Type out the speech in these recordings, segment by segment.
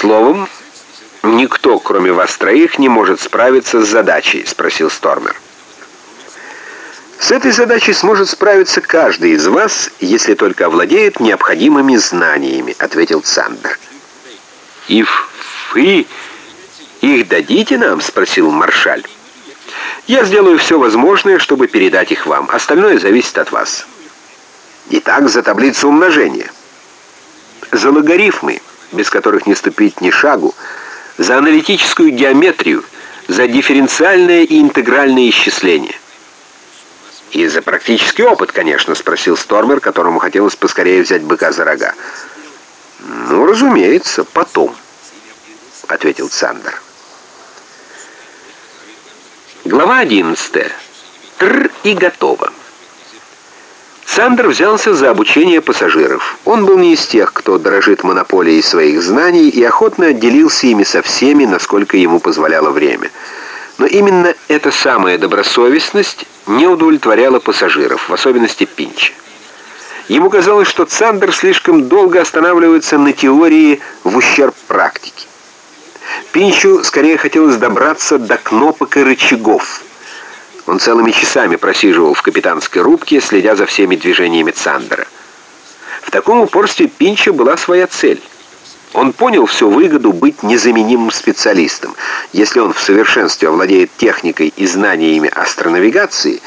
Словом, никто, кроме вас троих, не может справиться с задачей, спросил Стормер. С этой задачей сможет справиться каждый из вас, если только овладеет необходимыми знаниями, ответил Сандер. И вы их дадите нам, спросил Маршаль. Я сделаю все возможное, чтобы передать их вам. Остальное зависит от вас. Итак, за таблицу умножения. За логарифмы, без которых не ступить ни шагу, за аналитическую геометрию, за дифференциальное и интегральное исчисление. «И за практический опыт, конечно», — спросил Стормер, которому хотелось поскорее взять быка за рога. «Ну, разумеется, потом», — ответил Сандер. Глава 11. Тр и готово. Сандер взялся за обучение пассажиров. Он был не из тех, кто дорожит монополией своих знаний и охотно отделился ими со всеми, насколько ему позволяло время. Но именно эта самая добросовестность не удовлетворяла пассажиров, в особенности Пинча. Ему казалось, что Сандер слишком долго останавливается на теории в ущерб практике. Пинчу скорее хотелось добраться до кнопок и рычагов – он целыми часами просиживал в капитанской рубке, следя за всеми движениями Цандера. В таком упорстве Пинча была своя цель. Он понял всю выгоду быть незаменимым специалистом. Если он в совершенстве овладеет техникой и знаниями астронавигации,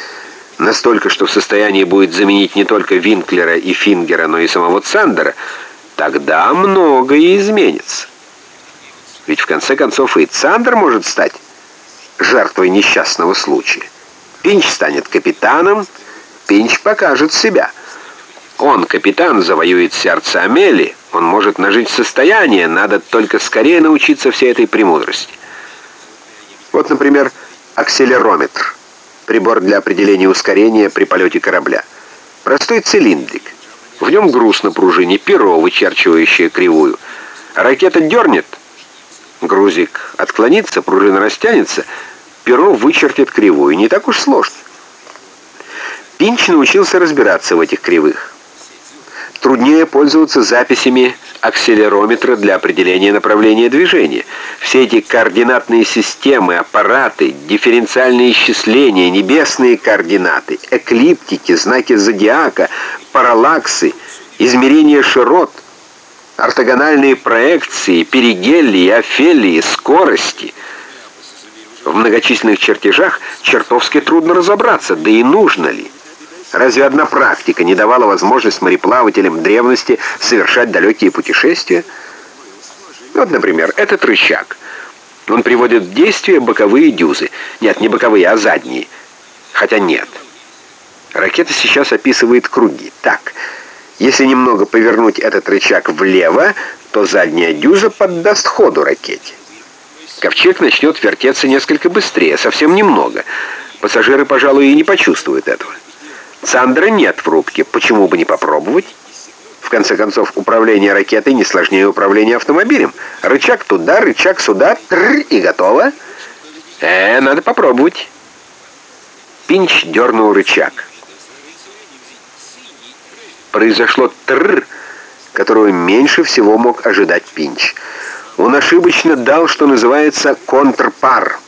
настолько, что в состоянии будет заменить не только Винклера и Фингера, но и самого Цандера, тогда многое изменится. Ведь в конце концов и Цандер может стать жертвой несчастного случая. Пинч станет капитаном, Пинч покажет себя. Он, капитан, завоюет сердце Амели, он может нажить состояние, надо только скорее научиться всей этой премудрости. Вот, например, акселерометр, прибор для определения ускорения при полете корабля. Простой цилиндрик. В нем груз на пружине, перо, вычерчивающее кривую. Ракета дернет, грузик отклонится, пружина растянется — перо вычертит кривую. Не так уж сложно. Пинч научился разбираться в этих кривых. Труднее пользоваться записями акселерометра для определения направления движения. Все эти координатные системы, аппараты, дифференциальные исчисления, небесные координаты, эклиптики, знаки зодиака, параллаксы, измерения широт, ортогональные проекции, перигелии, афелии, скорости — в многочисленных чертежах чертовски трудно разобраться, да и нужно ли. Разве одна практика не давала возможность мореплавателям древности совершать далекие путешествия? Вот, например, этот рычаг. Он приводит в действие боковые дюзы. Нет, не боковые, а задние. Хотя нет. Ракета сейчас описывает круги. Так, если немного повернуть этот рычаг влево, то задняя дюза поддаст ходу ракете. Ковчег начнет вертеться несколько быстрее, совсем немного. Пассажиры, пожалуй, и не почувствуют этого. Сандра нет в рубке, почему бы не попробовать? В конце концов, управление ракетой не сложнее управления автомобилем. Рычаг туда, рычаг сюда, тррр, и готово. Э, надо попробовать. Пинч дернул рычаг. Произошло тррр, которого меньше всего мог ожидать Пинч. Он ошибочно дал, что называется, контрпар.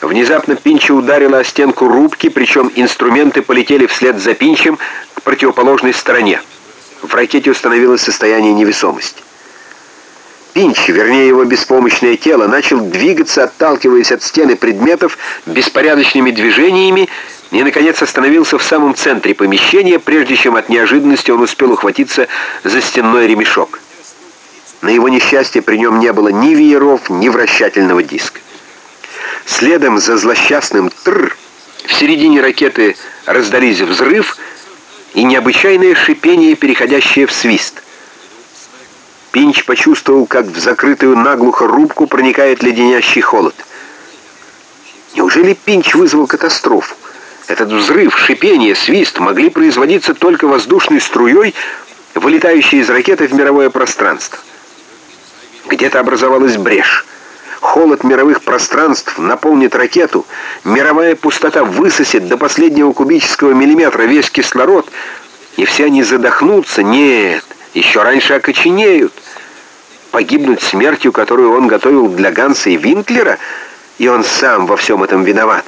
Внезапно Пинча ударила о стенку рубки, причем инструменты полетели вслед за Пинчем к противоположной стороне. В ракете установилось состояние невесомости. Пинч, вернее его беспомощное тело, начал двигаться, отталкиваясь от стены предметов беспорядочными движениями, и, наконец, остановился в самом центре помещения, прежде чем от неожиданности он успел ухватиться за стенной ремешок. На его несчастье при нем не было ни вееров, ни вращательного диска. Следом за злосчастным «тр» в середине ракеты раздались взрыв и необычайное шипение, переходящее в свист. Пинч почувствовал, как в закрытую наглухо рубку проникает леденящий холод. Неужели Пинч вызвал катастрофу? Этот взрыв, шипение, свист могли производиться только воздушной струей, вылетающей из ракеты в мировое пространство. Где-то образовалась брешь. Холод мировых пространств наполнит ракету, мировая пустота высосет до последнего кубического миллиметра весь кислород, и все они задохнутся. Нет, еще раньше окоченеют. погибнуть смертью, которую он готовил для Ганса и Винклера, и он сам во всем этом виноват.